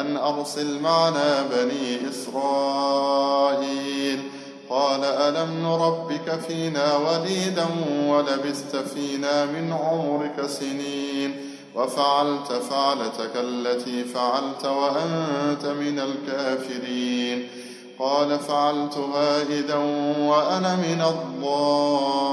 أن أرسل معنا بني إسرائيل. قال ألم نربك فينا وليدا ولبست فينا من عمرك سنين؟ وفعلت فعلتك التي فعلت وأنت من الكافرين. قال فعلتها إذا وأنا من الضالين.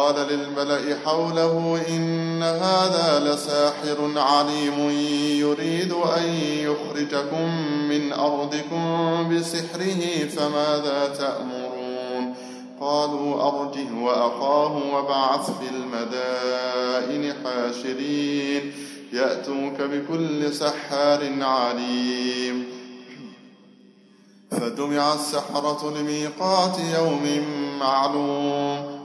قال للملأ حوله إن هذا لساحر عليم يريد أن يخرجكم من أرضكم بسحره فماذا تأمرون؟ قالوا أرجه وأخاه وابعث في المدائن حاشرين يأتوك بكل سحار عليم. فجمع السحرة لميقات يوم معلوم.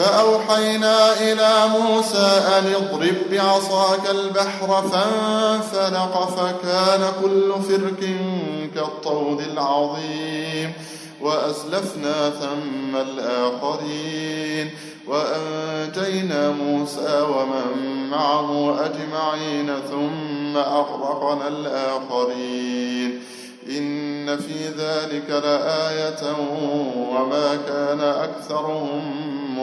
فأوحينا إلى موسى أن اضرب بعصاك البحر فانفلق فكان كل فرك كالطود العظيم وأزلفنا ثم الآخرين وأنجينا موسى ومن معه أجمعين ثم أغرقنا الآخرين إن في ذلك لآية وما كان أكثرهم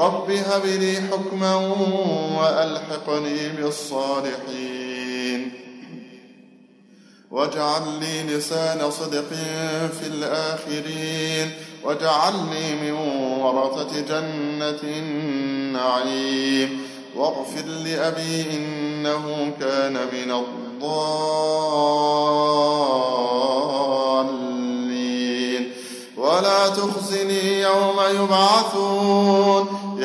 رب هب لي حكما وألحقني بالصالحين. واجعل لي لسان صدق في الآخرين. واجعلني من ورثة جنة النعيم. واغفر لأبي إنه كان من الضالين. ولا تخزني يوم يبعثون.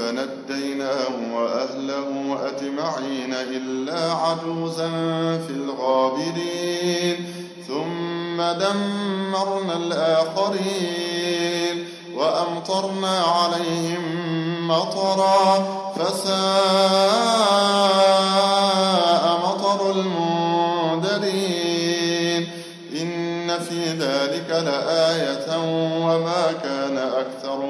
فنجيناه وأهله أجمعين إلا عجوزا في الغابرين ثم دمرنا الآخرين وأمطرنا عليهم مطرا فساء مطر المنذرين. إن في ذلك لآية وما كان مؤمنين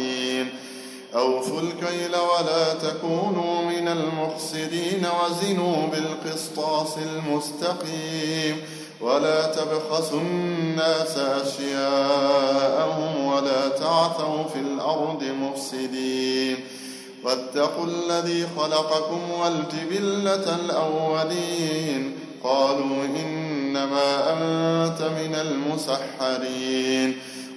أوفوا الكيل ولا تكونوا من المخسرين وزنوا بالقسطاس المستقيم ولا تبخسوا الناس أشياءهم ولا تعثوا في الأرض مفسدين واتقوا الذي خلقكم والجبلة الأولين قالوا إنما أنت من المسحرين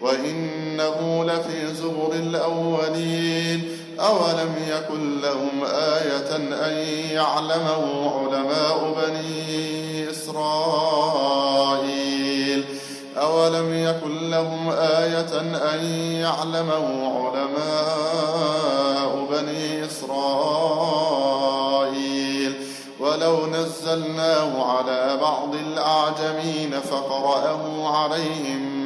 وإنه لفي زبر الأولين. أولم يكن لهم آية أن يعلمه علماء بني إسرائيل؟ أولم يكن لهم آية أن يعلمه علماء بني إسرائيل؟ ولو نزلناه على بعض الأعجمين فقرأه عليهم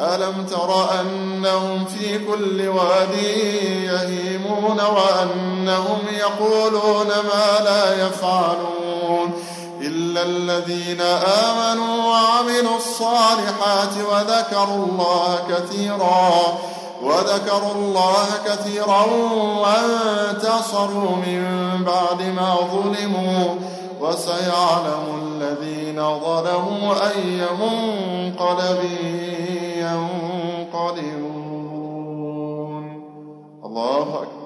ألم تر أنهم في كل واد يهيمون وأنهم يقولون ما لا يفعلون إلا الذين آمنوا وعملوا الصالحات وذكروا الله كثيرا وذكروا الله كثيرا وانتصروا من بعد ما ظلموا وسيعلم الذين ظلموا أي منقلب ينقلبون. الله أكبر.